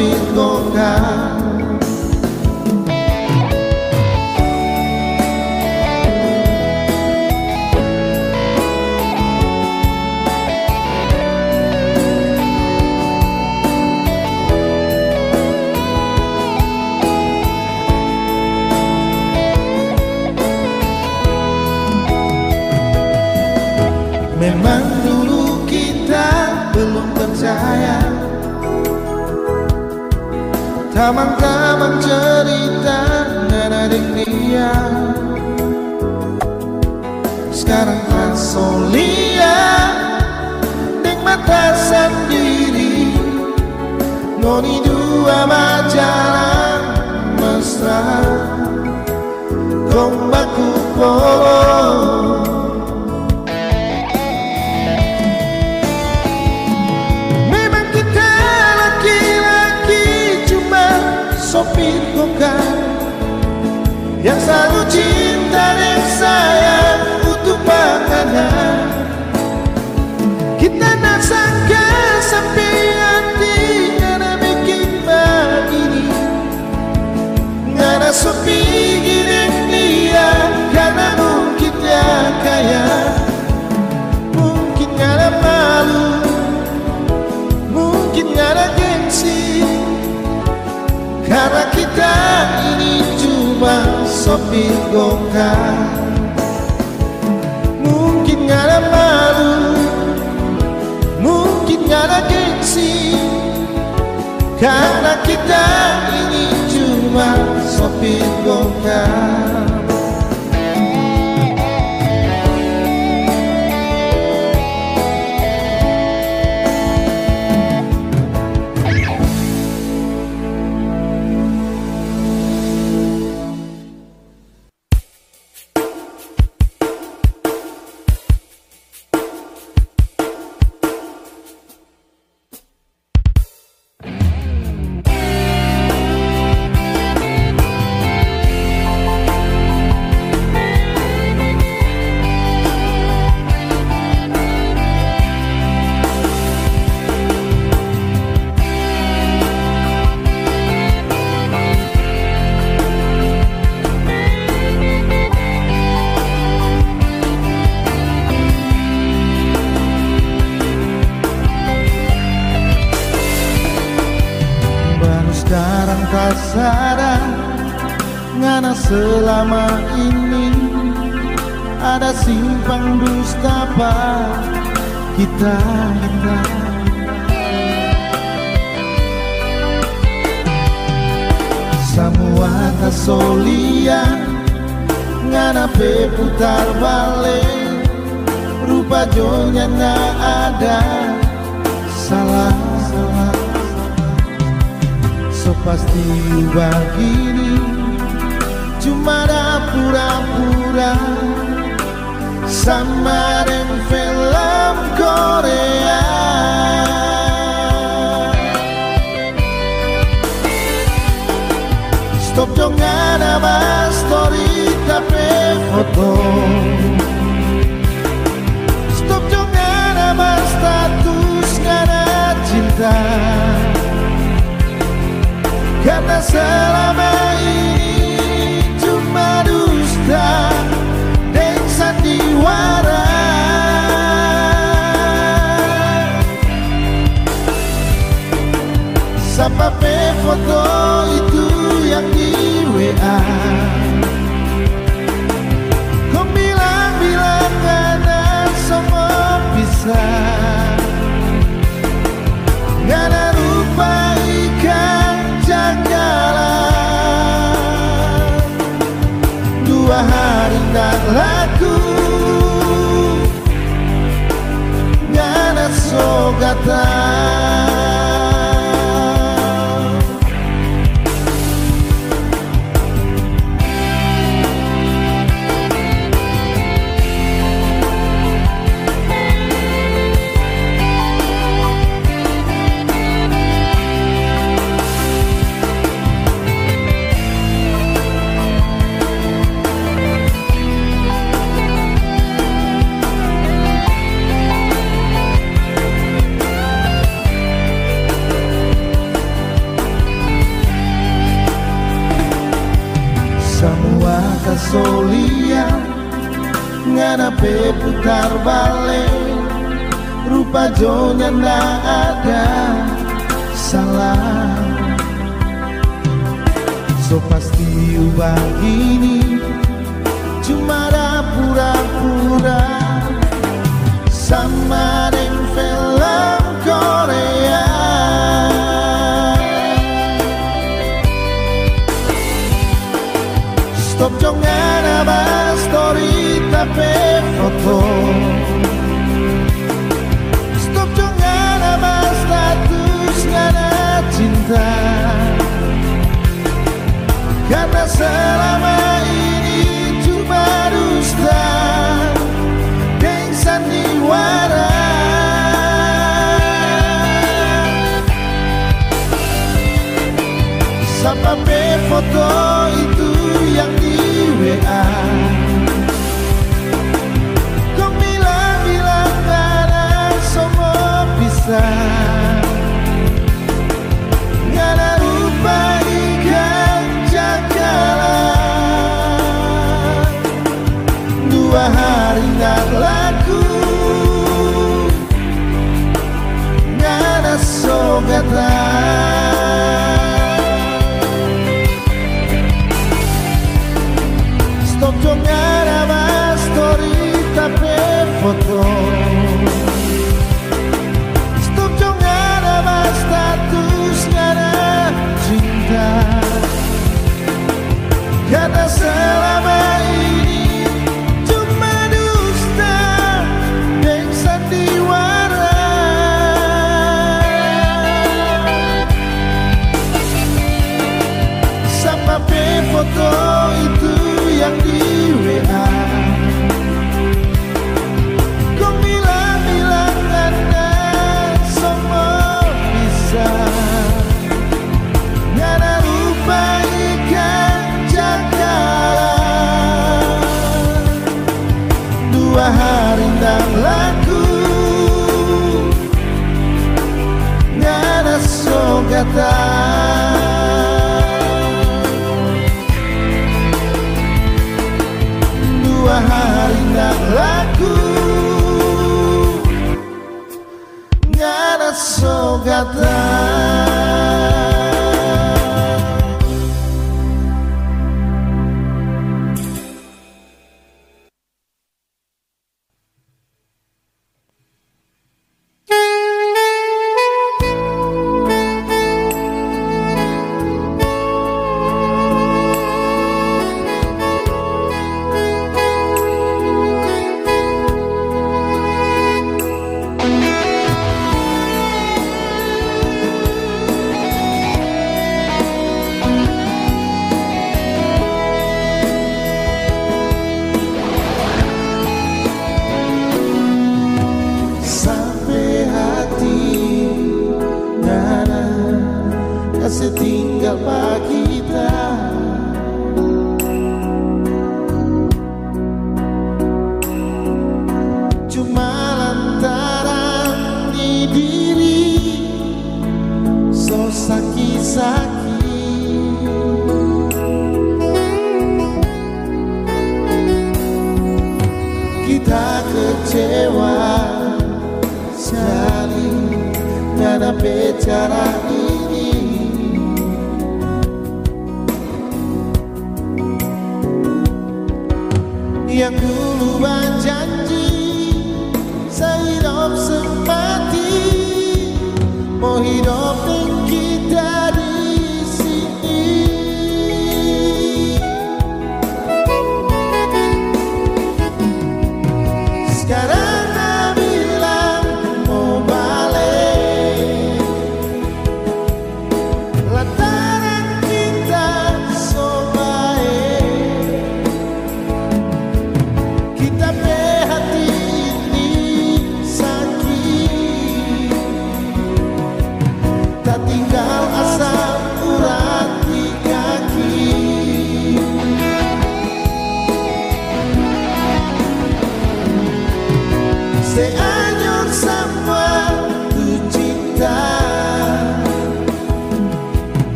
cuma sopir Taman-taman cerita nada dia. Sekarang kan solia Deng mata sendiri Noni dua majalah mesra. Kombaku polong Yang selalu cinta dan sayang untuk makanan. Kita rasakan sampai hati karena bikin begini. Nggak ada sepi gini dia karena mungkin dia kaya. Mungkin ada malu. Mungkin ada gengsi. Karena kita ini cuma Mungkin gak ada malu Mungkin gak ada gengsi Karena kita ini cuma sopir gokar selama ini cuma dusta dan sandiwara. Sampai foto putar balik. Rupa jonya ndak ada. Salah. So pasti ubah ini. Cuma ada pura-pura. Sama dengan film Korea. Stop jangan abas story tapi foto. loco.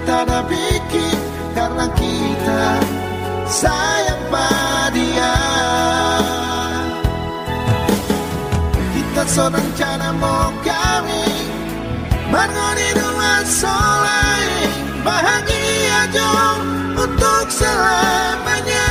kita ada bikin karena kita sayang padia kita seorang cara mau kami bangun rumah soleh. Bahagia jom untuk selamanya.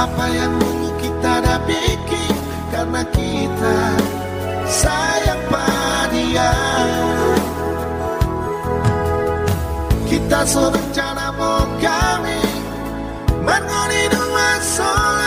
apa yang dulu kita dah bikin karena kita sayang padia kita kita serencana mau kami menghuni dua soal.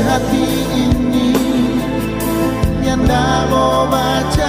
Hati ini Yang tak mau baca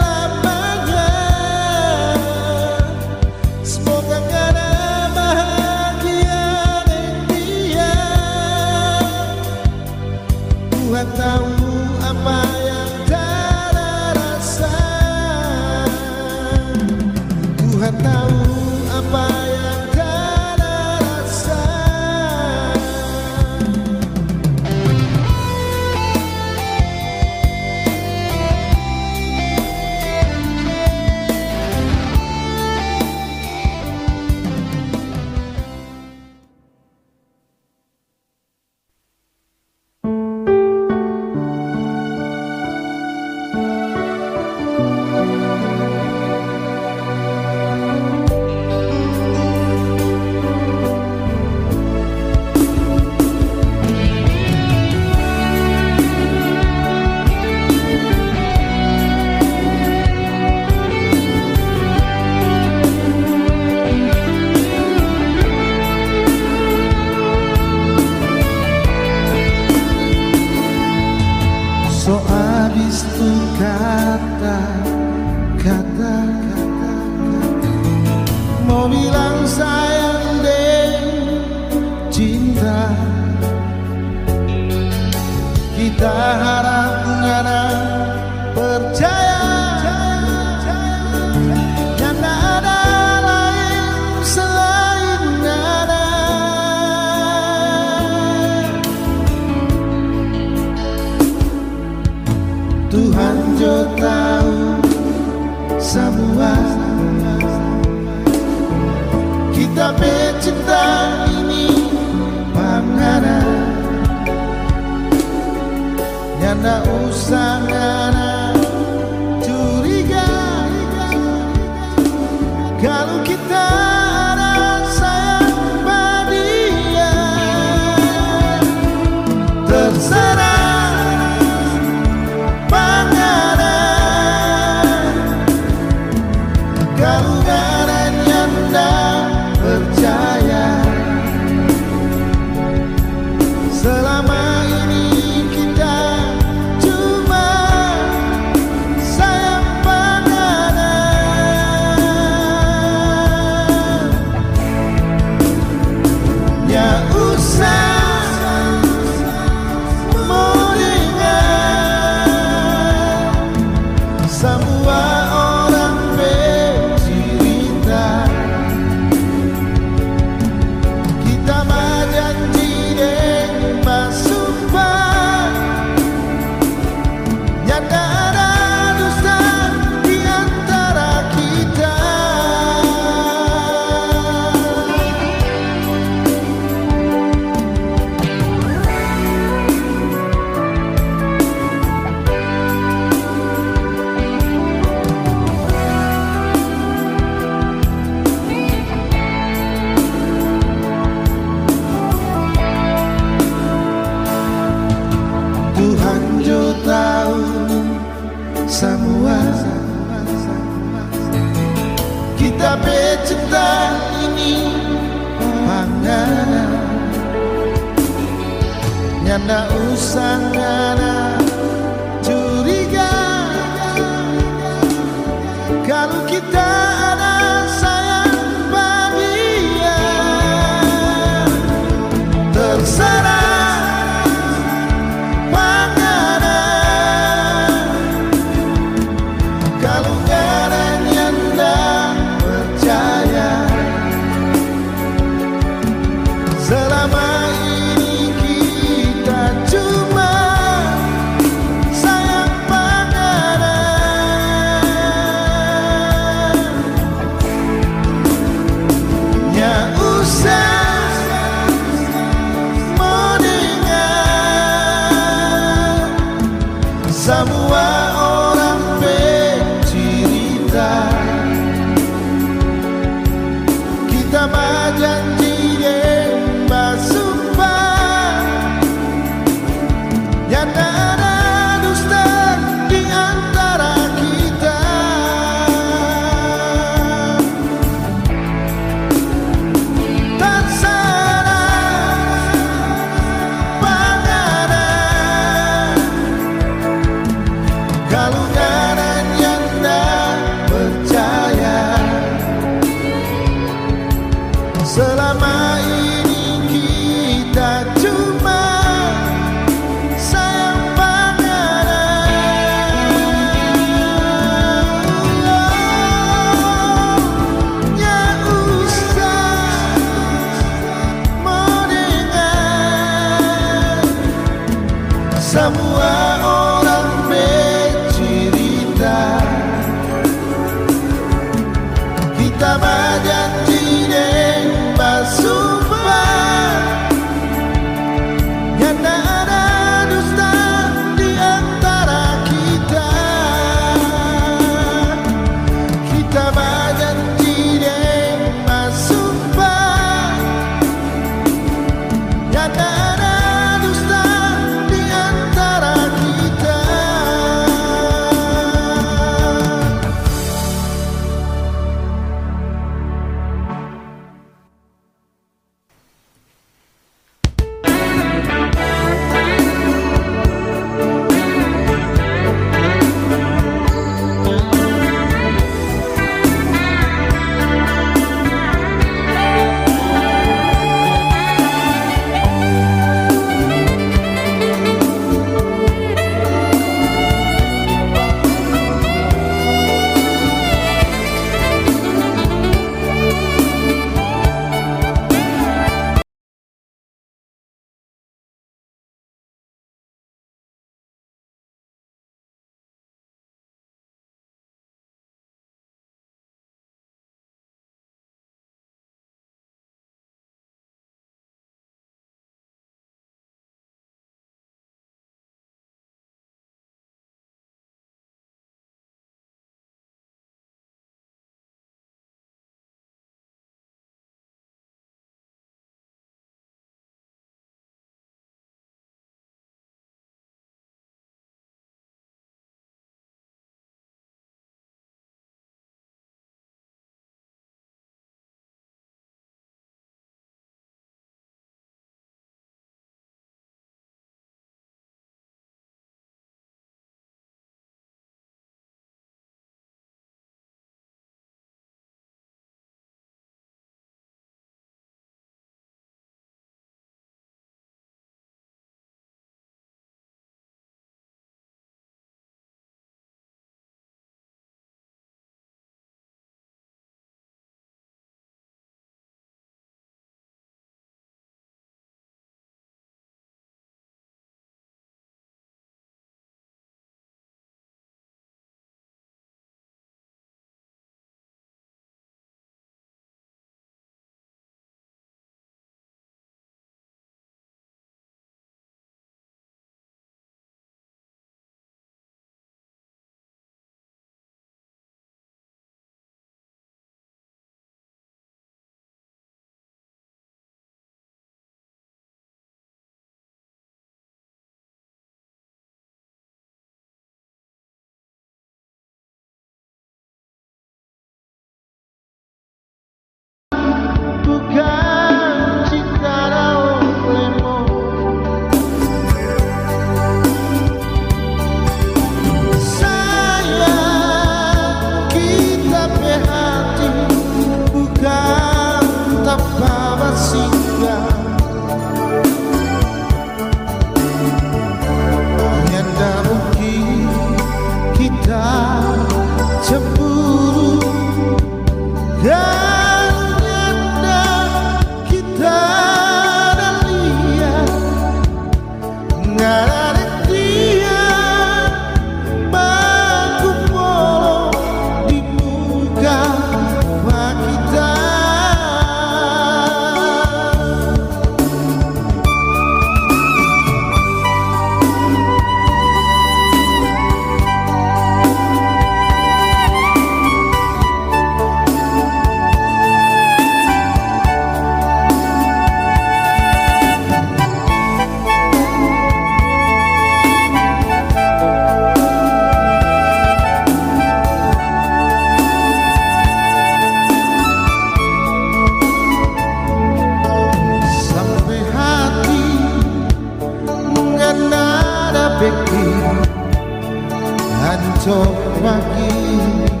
So my key.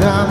down.